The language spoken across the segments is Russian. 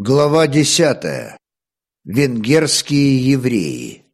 Глава десятая. Венгерские евреи.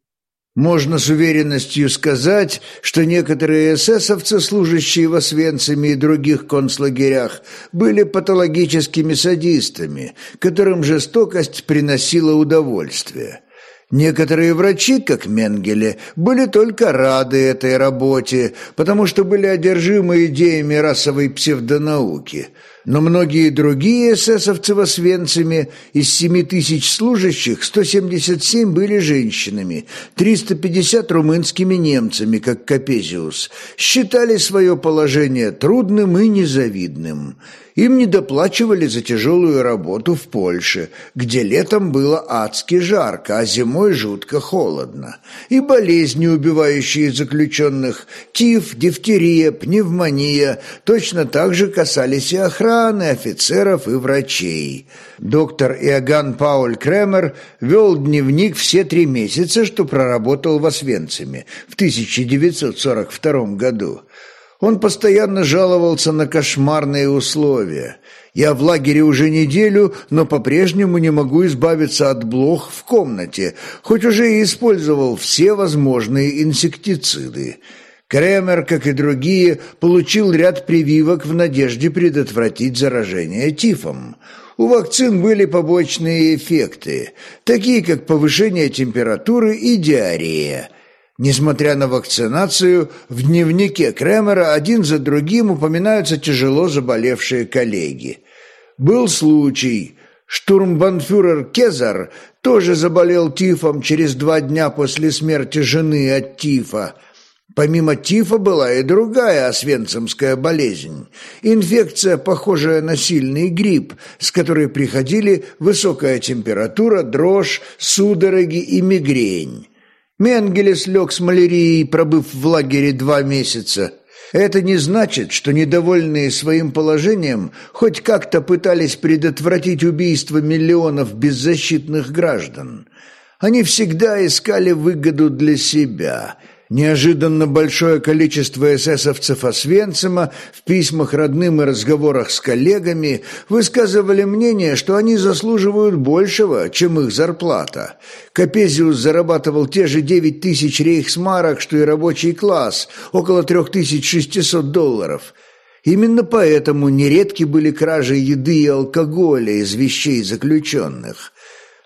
Можно с уверенностью сказать, что некоторые эсэсовцы, служащие в Освенциме и других концлагерях, были патологическими садистами, которым жестокость приносила удовольствие. Некоторые врачи, как Менгеле, были только рады этой работе, потому что были одержимы идеями расовой псевдонауки – но многие другие эсэсовцы в Освенциме из 7 тысяч служащих 177 были женщинами, 350 румынскими немцами, как Капезиус, считали свое положение трудным и незавидным. Им не доплачивали за тяжелую работу в Польше, где летом было адски жарко, а зимой жутко холодно. И болезни, убивающие заключенных, тиф, дифтерия, пневмония, точно так же касались и охраны, офицеров и врачей. Доктор Иоганн Пауль Кремер вел дневник все три месяца, что проработал в Освенциме в 1942 году. Он постоянно жаловался на кошмарные условия. Я в лагере уже неделю, но по-прежнему не могу избавиться от блох в комнате, хоть уже и использовал все возможные инсектициды. Кремер, как и другие, получил ряд прививок в надежде предотвратить заражение тифом. У вакцин были побочные эффекты, такие как повышение температуры и диарея – Несмотря на вакцинацию, в дневнике Кремера один за другим упоминаются тяжело заболевшие коллеги. Был случай. Штурмбанфюрер Кезар тоже заболел тифом через два дня после смерти жены от тифа. Помимо тифа была и другая освенцимская болезнь. Инфекция, похожая на сильный грипп, с которой приходили высокая температура, дрожь, судороги и мигрень. Менгелес лег с малярией, пробыв в лагере два месяца. Это не значит, что недовольные своим положением хоть как-то пытались предотвратить убийство миллионов беззащитных граждан. Они всегда искали выгоду для себя – Неожиданно большое количество эсэсовцев Освенцима в письмах родным и разговорах с коллегами высказывали мнение, что они заслуживают большего, чем их зарплата. Капезиус зарабатывал те же 9 тысяч рейхсмарок, что и рабочий класс, около 3600 долларов. Именно поэтому нередки были кражи еды и алкоголя из вещей заключенных.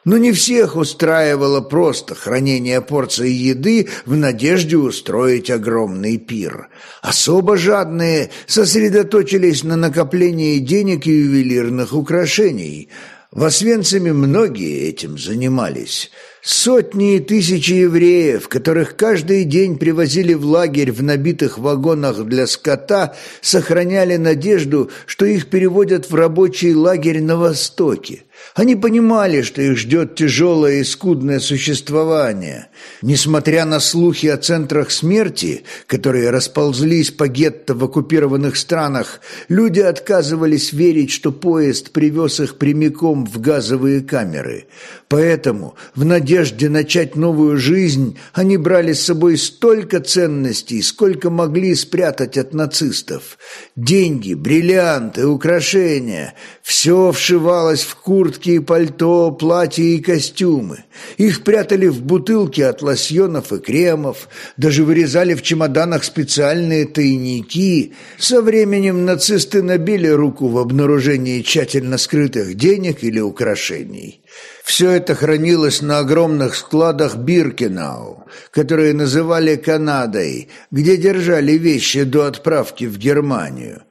Но не всех устраивало просто хранение порции еды в надежде устроить огромный пир. Особо жадные сосредоточились на накоплении денег и ювелирных украшений. В Освенциме многие этим занимались. Сотни и тысячи евреев, которых каждый день привозили в лагерь в набитых вагонах для скота, сохраняли надежду, что их переводят в рабочий лагерь на Востоке. Они понимали, что их ждет тяжелое и скудное существование. Несмотря на слухи о центрах смерти, которые расползлись по гетто в оккупированных странах, люди отказывались верить, что поезд привез их прямиком в газовые камеры. Поэтому, в надежде начать новую жизнь, они брали с собой столько ценностей, сколько могли спрятать от нацистов. Деньги, бриллианты, украшения – все вшивалось в куртки и пальто, платья и костюмы. Их прятали в бутылки от лосьонов и кремов, даже вырезали в чемоданах специальные тайники. Со временем нацисты набили руку в обнаружении тщательно скрытых денег или украшений. Все это хранилось на огромных складах Биркенау, которые называли Канадой, где держали вещи до отправки в Германию.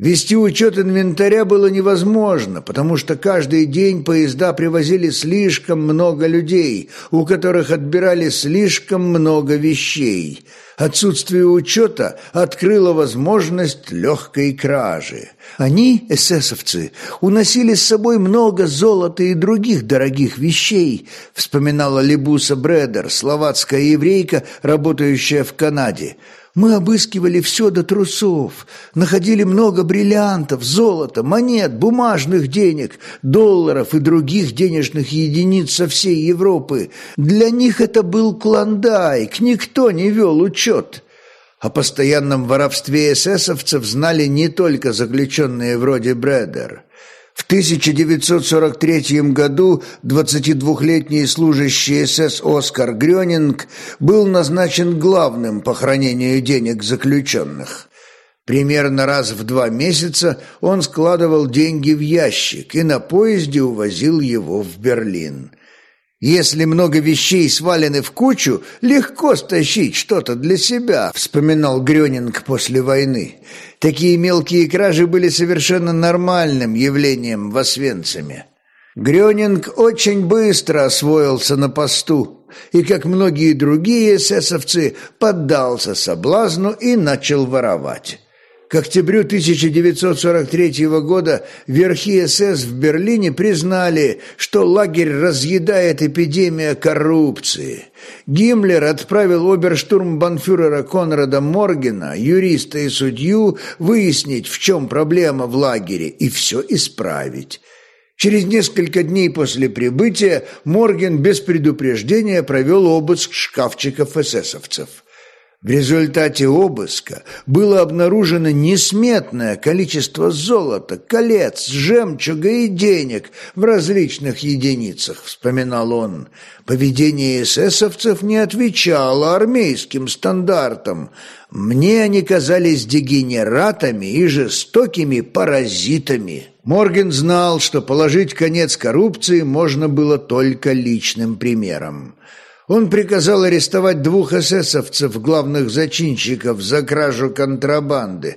Вести учет инвентаря было невозможно, потому что каждый день поезда привозили слишком много людей, у которых отбирали слишком много вещей. Отсутствие учета открыло возможность легкой кражи. Они, эсэсовцы, уносили с собой много золота и других дорогих вещей, вспоминала Лебуса Бредер, словацкая еврейка, работающая в Канаде. Мы обыскивали все до трусов, находили много бриллиантов, золота, монет, бумажных денег, долларов и других денежных единиц со всей Европы. Для них это был клондайк, никто не вел учет. О постоянном воровстве эсэсовцев знали не только заключенные вроде Брэдер. В 1943 году 22-летний служащий СС Оскар Грёнинг был назначен главным по хранению денег заключенных. Примерно раз в два месяца он складывал деньги в ящик и на поезде увозил его в Берлин. «Если много вещей свалены в кучу, легко стащить что-то для себя», — вспоминал Грёнинг после войны. Такие мелкие кражи были совершенно нормальным явлением в Освенциме. Грёнинг очень быстро освоился на посту и, как многие другие эсэсовцы, поддался соблазну и начал воровать. К октябрю 1943 года верхи СС в Берлине признали, что лагерь разъедает эпидемия коррупции. Гиммлер отправил оберштурмбанфюрера Конрада Моргена, юриста и судью, выяснить, в чем проблема в лагере, и все исправить. Через несколько дней после прибытия Морген без предупреждения провел обыск шкафчиков эсэсовцев – в результате обыска было обнаружено несметное количество золота, колец, жемчуга и денег в различных единицах, вспоминал он. Поведение эсэсовцев не отвечало армейским стандартам. Мне они казались дегенератами и жестокими паразитами. Морген знал, что положить конец коррупции можно было только личным примером. Он приказал арестовать двух эсэсовцев, главных зачинщиков, за кражу контрабанды.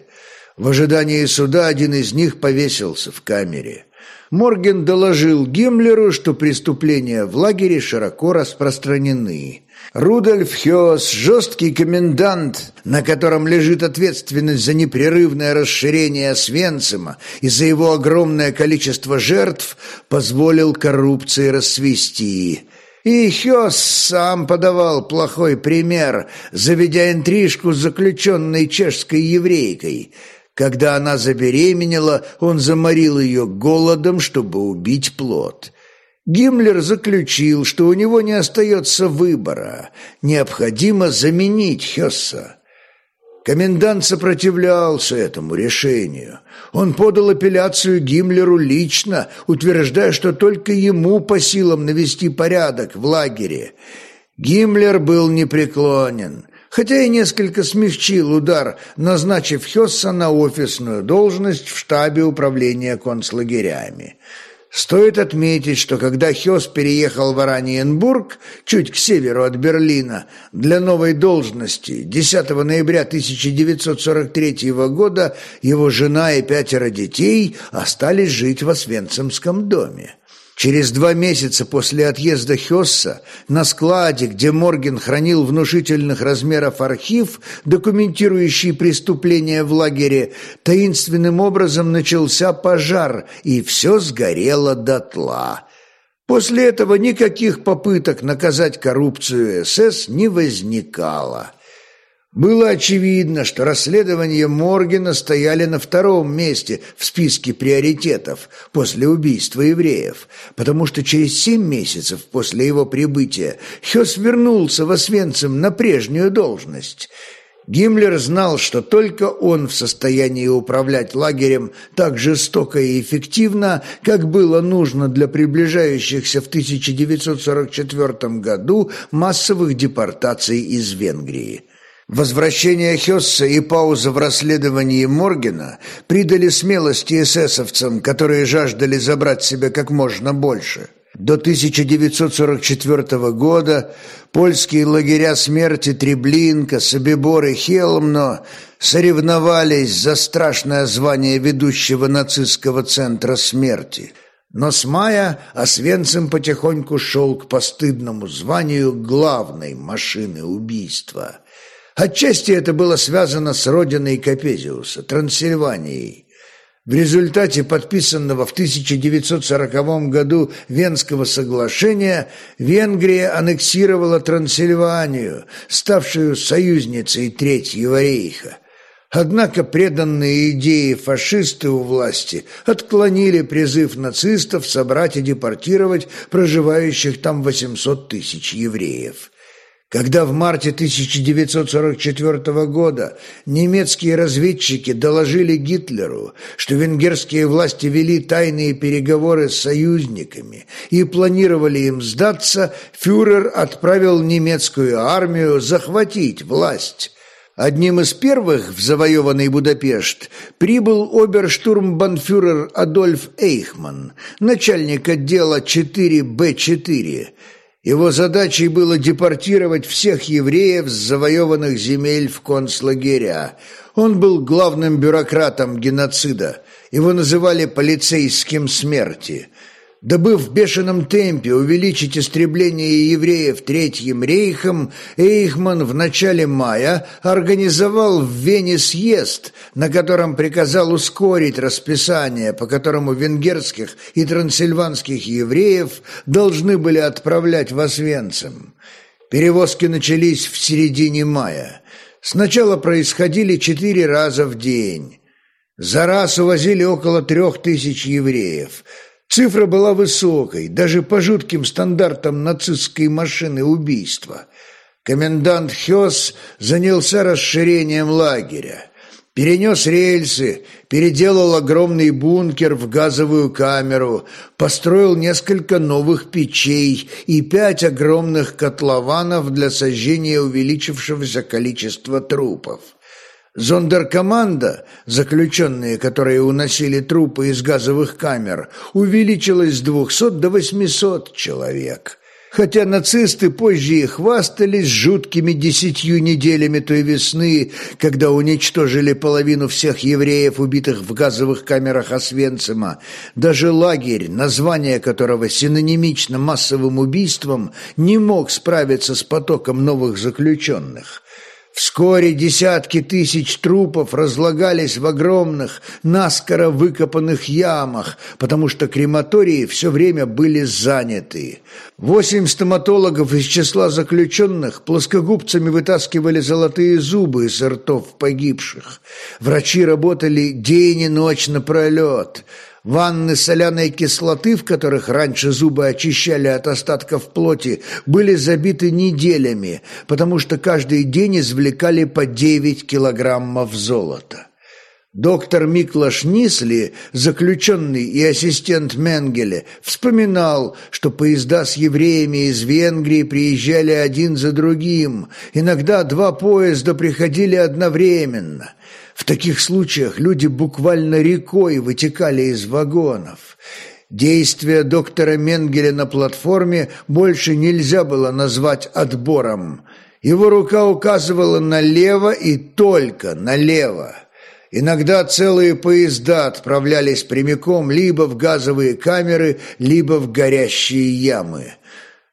В ожидании суда один из них повесился в камере. Морген доложил Гиммлеру, что преступления в лагере широко распространены. Рудольф Хёс, жесткий комендант, на котором лежит ответственность за непрерывное расширение Освенцима и за его огромное количество жертв, позволил коррупции расцвести – и Хёс сам подавал плохой пример, заведя интрижку с заключенной чешской еврейкой. Когда она забеременела, он заморил ее голодом, чтобы убить плод. Гиммлер заключил, что у него не остается выбора, необходимо заменить Хёсса. Комендант сопротивлялся этому решению. Он подал апелляцию Гиммлеру лично, утверждая, что только ему по силам навести порядок в лагере. Гиммлер был непреклонен, хотя и несколько смягчил удар, назначив Хесса на офисную должность в штабе управления концлагерями. Стоит отметить, что когда Хёс переехал в Ораниенбург, чуть к северу от Берлина, для новой должности 10 ноября 1943 года его жена и пятеро детей остались жить в Освенцимском доме. Через два месяца после отъезда Хесса на складе, где Морген хранил внушительных размеров архив, документирующий преступления в лагере, таинственным образом начался пожар, и все сгорело дотла. После этого никаких попыток наказать коррупцию СС не возникало. Было очевидно, что расследования Моргена стояли на втором месте в списке приоритетов после убийства евреев, потому что через семь месяцев после его прибытия Хёс вернулся в Освенцим на прежнюю должность. Гиммлер знал, что только он в состоянии управлять лагерем так жестоко и эффективно, как было нужно для приближающихся в 1944 году массовых депортаций из Венгрии. Возвращение Хесса и пауза в расследовании Моргена придали смелости эсэсовцам, которые жаждали забрать себе как можно больше. До 1944 года польские лагеря смерти Треблинка, Собибор и Хелмно соревновались за страшное звание ведущего нацистского центра смерти. Но с мая Освенцим потихоньку шел к постыдному званию главной машины убийства – Отчасти это было связано с родиной Капезиуса, Трансильванией. В результате подписанного в 1940 году Венского соглашения Венгрия аннексировала Трансильванию, ставшую союзницей Третьего рейха. Однако преданные идеи фашисты у власти отклонили призыв нацистов собрать и депортировать проживающих там 800 тысяч евреев. Когда в марте 1944 года немецкие разведчики доложили Гитлеру, что венгерские власти вели тайные переговоры с союзниками и планировали им сдаться, фюрер отправил немецкую армию захватить власть. Одним из первых в завоеванный Будапешт прибыл оберштурмбанфюрер Адольф Эйхман, начальник отдела 4Б4, его задачей было депортировать всех евреев с завоеванных земель в концлагеря. Он был главным бюрократом геноцида. Его называли «полицейским смерти» дабы в бешеном темпе увеличить истребление евреев Третьим рейхом, Эйхман в начале мая организовал в Вене съезд, на котором приказал ускорить расписание, по которому венгерских и трансильванских евреев должны были отправлять в Освенцим. Перевозки начались в середине мая. Сначала происходили четыре раза в день. За раз увозили около трех тысяч евреев – Цифра была высокой, даже по жутким стандартам нацистской машины убийства. Комендант Хёс занялся расширением лагеря. Перенес рельсы, переделал огромный бункер в газовую камеру, построил несколько новых печей и пять огромных котлованов для сожжения увеличившегося количества трупов. Зондеркоманда, заключенные, которые уносили трупы из газовых камер, увеличилась с 200 до 800 человек. Хотя нацисты позже и хвастались жуткими десятью неделями той весны, когда уничтожили половину всех евреев, убитых в газовых камерах Освенцима, даже лагерь, название которого синонимично массовым убийством, не мог справиться с потоком новых заключенных. Вскоре десятки тысяч трупов разлагались в огромных, наскоро выкопанных ямах, потому что крематории все время были заняты. Восемь стоматологов из числа заключенных плоскогубцами вытаскивали золотые зубы из ртов погибших. Врачи работали день и ночь напролет – Ванны соляной кислоты, в которых раньше зубы очищали от остатков плоти, были забиты неделями, потому что каждый день извлекали по 9 килограммов золота. Доктор Миклаш Нисли, заключенный и ассистент Менгеле, вспоминал, что поезда с евреями из Венгрии приезжали один за другим. Иногда два поезда приходили одновременно – в таких случаях люди буквально рекой вытекали из вагонов. Действия доктора Менгеля на платформе больше нельзя было назвать отбором. Его рука указывала налево и только налево. Иногда целые поезда отправлялись прямиком либо в газовые камеры, либо в горящие ямы.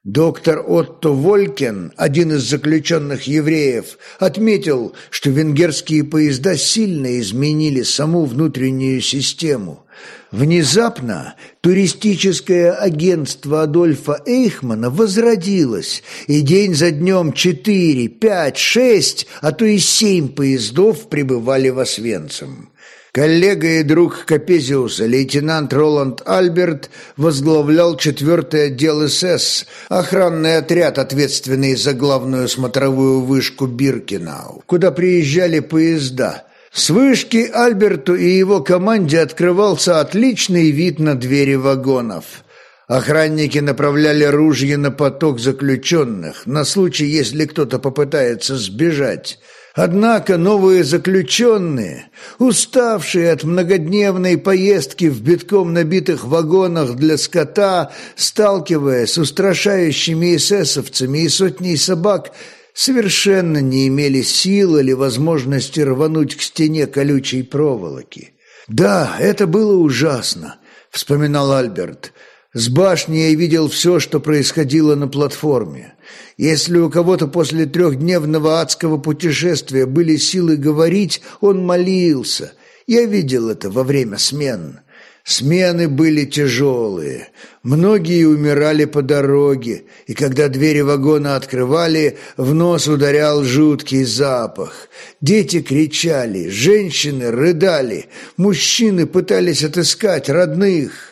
Доктор Отто Волькин, один из заключенных евреев, отметил, что венгерские поезда сильно изменили саму внутреннюю систему. Внезапно туристическое агентство Адольфа Эйхмана возродилось, и день за днем четыре, пять, шесть, а то и семь поездов прибывали в Освенцим. Коллега и друг Капезиуса, лейтенант Роланд Альберт, возглавлял четвертый отдел СС, охранный отряд, ответственный за главную смотровую вышку Биркинау, куда приезжали поезда. С вышки Альберту и его команде открывался отличный вид на двери вагонов. Охранники направляли ружья на поток заключенных, на случай, если кто-то попытается сбежать. Однако новые заключенные, уставшие от многодневной поездки в битком набитых вагонах для скота, сталкиваясь с устрашающими эсэсовцами и сотней собак, совершенно не имели сил или возможности рвануть к стене колючей проволоки. «Да, это было ужасно», — вспоминал Альберт. «С башни я видел все, что происходило на платформе. Если у кого-то после трехдневного адского путешествия были силы говорить, он молился. Я видел это во время смен. Смены были тяжелые. Многие умирали по дороге, и когда двери вагона открывали, в нос ударял жуткий запах. Дети кричали, женщины рыдали, мужчины пытались отыскать родных.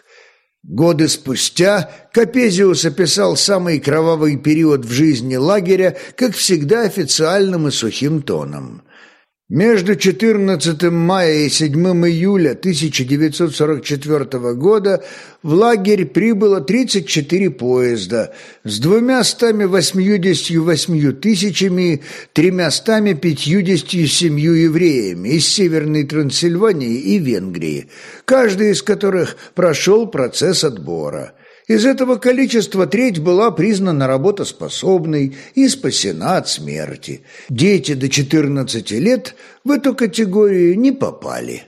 Годы спустя Капезиус описал самый кровавый период в жизни лагеря, как всегда официальным и сухим тоном. Между 14 мая и 7 июля 1944 года в лагерь прибыло 34 поезда с 288 тысячами 357 евреями из Северной Трансильвании и Венгрии, каждый из которых прошел процесс отбора. Из этого количества треть была признана работоспособной и спасена от смерти. Дети до 14 лет в эту категорию не попали.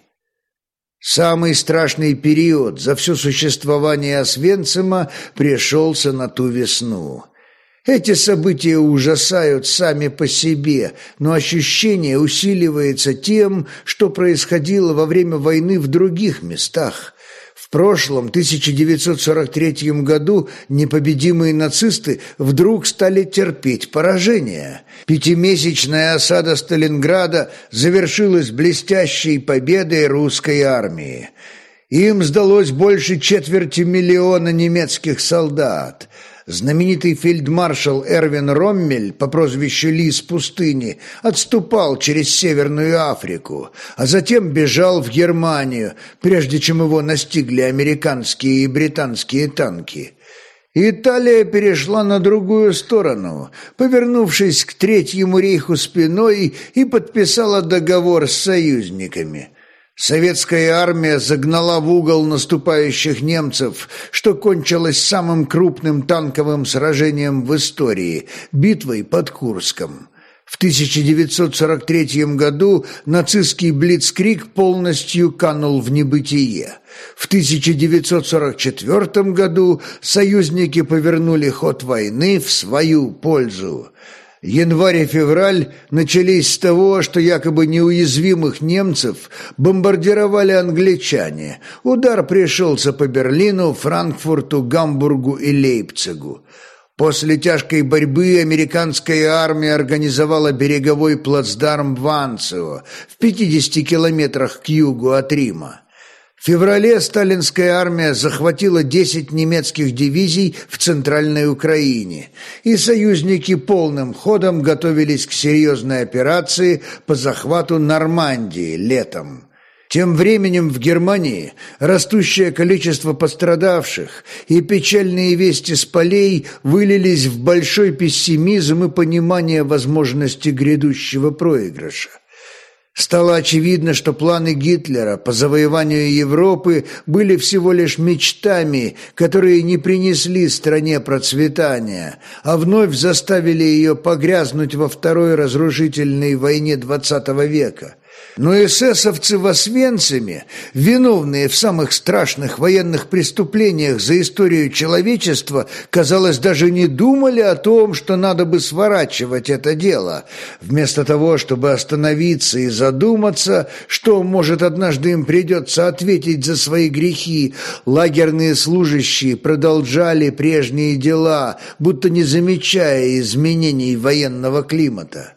Самый страшный период за все существование Освенцима пришелся на ту весну. Эти события ужасают сами по себе, но ощущение усиливается тем, что происходило во время войны в других местах – прошлом, 1943 году, непобедимые нацисты вдруг стали терпеть поражение. Пятимесячная осада Сталинграда завершилась блестящей победой русской армии. Им сдалось больше четверти миллиона немецких солдат – Знаменитый фельдмаршал Эрвин Роммель по прозвищу Лис пустыни отступал через Северную Африку, а затем бежал в Германию, прежде чем его настигли американские и британские танки. Италия перешла на другую сторону, повернувшись к Третьему рейху спиной и подписала договор с союзниками – Советская армия загнала в угол наступающих немцев, что кончилось самым крупным танковым сражением в истории – битвой под Курском. В 1943 году нацистский блицкриг полностью канул в небытие. В 1944 году союзники повернули ход войны в свою пользу. Январь и февраль начались с того, что якобы неуязвимых немцев бомбардировали англичане. Удар пришелся по Берлину, Франкфурту, Гамбургу и Лейпцигу. После тяжкой борьбы американская армия организовала береговой плацдарм в Анцио в 50 километрах к югу от Рима. В феврале сталинская армия захватила 10 немецких дивизий в Центральной Украине, и союзники полным ходом готовились к серьезной операции по захвату Нормандии летом. Тем временем в Германии растущее количество пострадавших и печальные вести с полей вылились в большой пессимизм и понимание возможности грядущего проигрыша. Стало очевидно, что планы Гитлера по завоеванию Европы были всего лишь мечтами, которые не принесли стране процветания, а вновь заставили ее погрязнуть во второй разрушительной войне XX века. Но эсэсовцы в Освенциме, виновные в самых страшных военных преступлениях за историю человечества, казалось, даже не думали о том, что надо бы сворачивать это дело. Вместо того, чтобы остановиться и задуматься, что, может, однажды им придется ответить за свои грехи, лагерные служащие продолжали прежние дела, будто не замечая изменений военного климата.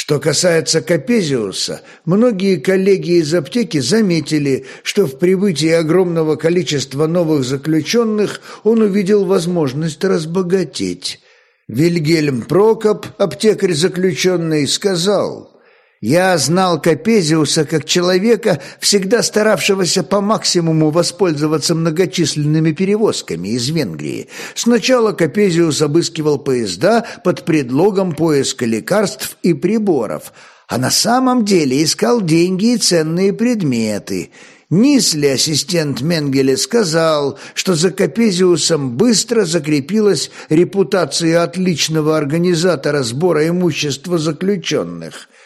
Что касается Капезиуса, многие коллеги из аптеки заметили, что в прибытии огромного количества новых заключенных он увидел возможность разбогатеть. Вильгельм Прокоп, аптекарь заключенный, сказал – я знал Капезиуса как человека, всегда старавшегося по максимуму воспользоваться многочисленными перевозками из Венгрии. Сначала Капезиус обыскивал поезда под предлогом поиска лекарств и приборов, а на самом деле искал деньги и ценные предметы. Нисли, ассистент Менгеле, сказал, что за Капезиусом быстро закрепилась репутация отличного организатора сбора имущества заключенных –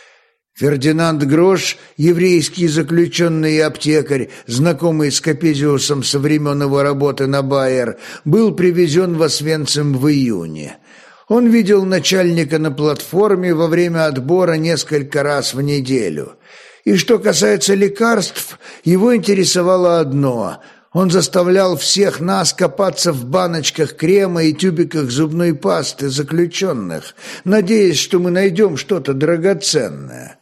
Фердинанд Грош, еврейский заключенный и аптекарь, знакомый с Капезиусом со времен его работы на Байер, был привезен в Освенцим в июне. Он видел начальника на платформе во время отбора несколько раз в неделю. И что касается лекарств, его интересовало одно – он заставлял всех нас копаться в баночках крема и тюбиках зубной пасты заключенных, надеясь, что мы найдем что-то драгоценное.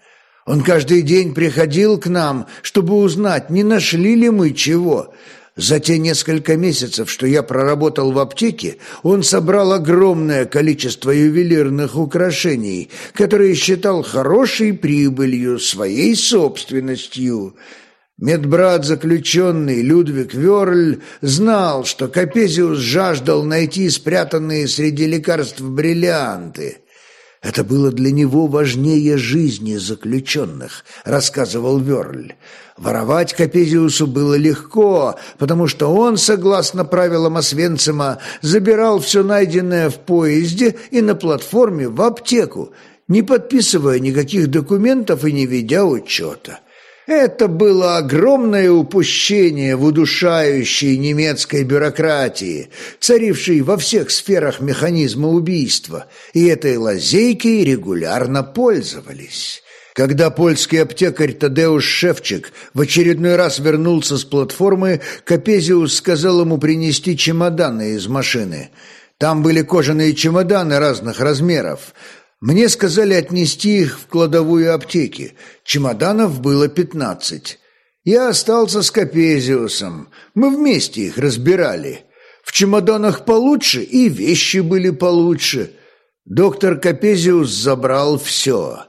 Он каждый день приходил к нам, чтобы узнать, не нашли ли мы чего. За те несколько месяцев, что я проработал в аптеке, он собрал огромное количество ювелирных украшений, которые считал хорошей прибылью, своей собственностью. Медбрат заключенный Людвиг Верль знал, что Капезиус жаждал найти спрятанные среди лекарств бриллианты – это было для него важнее жизни заключенных, рассказывал Верль. Воровать Капезиусу было легко, потому что он, согласно правилам Освенцима, забирал все найденное в поезде и на платформе в аптеку, не подписывая никаких документов и не ведя учета. Это было огромное упущение в удушающей немецкой бюрократии, царившей во всех сферах механизма убийства, и этой лазейкой регулярно пользовались. Когда польский аптекарь Тадеуш Шевчик в очередной раз вернулся с платформы, Капезиус сказал ему принести чемоданы из машины. Там были кожаные чемоданы разных размеров, мне сказали отнести их в кладовую аптеки. Чемоданов было пятнадцать. Я остался с Капезиусом. Мы вместе их разбирали. В чемоданах получше, и вещи были получше. Доктор Капезиус забрал все.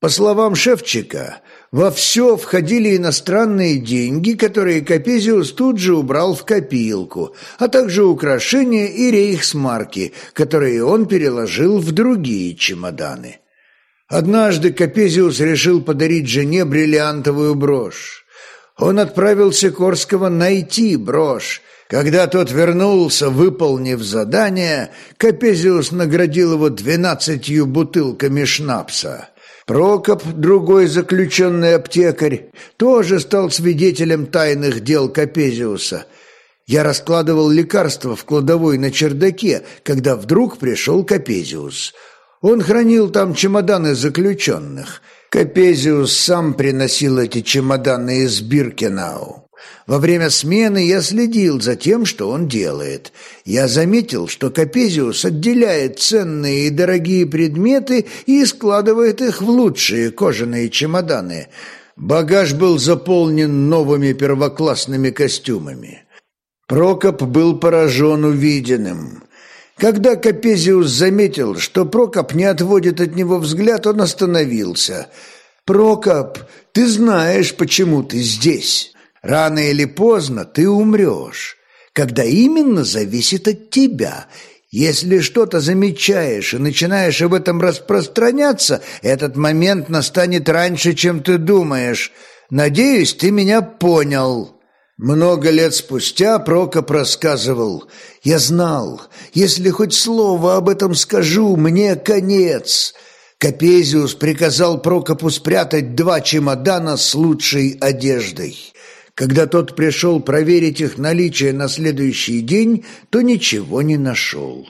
По словам Шевчика, во все входили иностранные деньги, которые Капезиус тут же убрал в копилку, а также украшения и рейхсмарки, которые он переложил в другие чемоданы. Однажды Капезиус решил подарить жене бриллиантовую брошь. Он отправился Корского найти брошь. Когда тот вернулся, выполнив задание, Капезиус наградил его двенадцатью бутылками шнапса. Прокоп, другой заключенный аптекарь, тоже стал свидетелем тайных дел Капезиуса. Я раскладывал лекарства в кладовой на чердаке, когда вдруг пришел Капезиус. Он хранил там чемоданы заключенных. Капезиус сам приносил эти чемоданы из Биркенау. Во время смены я следил за тем, что он делает. Я заметил, что Капезиус отделяет ценные и дорогие предметы и складывает их в лучшие кожаные чемоданы. Багаж был заполнен новыми первоклассными костюмами. Прокоп был поражен увиденным. Когда Капезиус заметил, что Прокоп не отводит от него взгляд, он остановился. «Прокоп, ты знаешь, почему ты здесь?» Рано или поздно ты умрешь. Когда именно, зависит от тебя. Если что-то замечаешь и начинаешь об этом распространяться, этот момент настанет раньше, чем ты думаешь. Надеюсь, ты меня понял». Много лет спустя Прокоп рассказывал, «Я знал, если хоть слово об этом скажу, мне конец». Капезиус приказал Прокопу спрятать два чемодана с лучшей одеждой. Когда тот пришел проверить их наличие на следующий день, то ничего не нашел.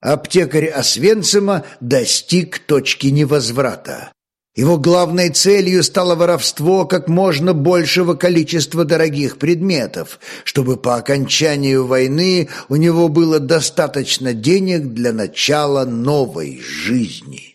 Аптекарь Освенцима достиг точки невозврата. Его главной целью стало воровство как можно большего количества дорогих предметов, чтобы по окончанию войны у него было достаточно денег для начала новой жизни.